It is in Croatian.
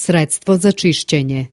Sredstvo za čišćenje.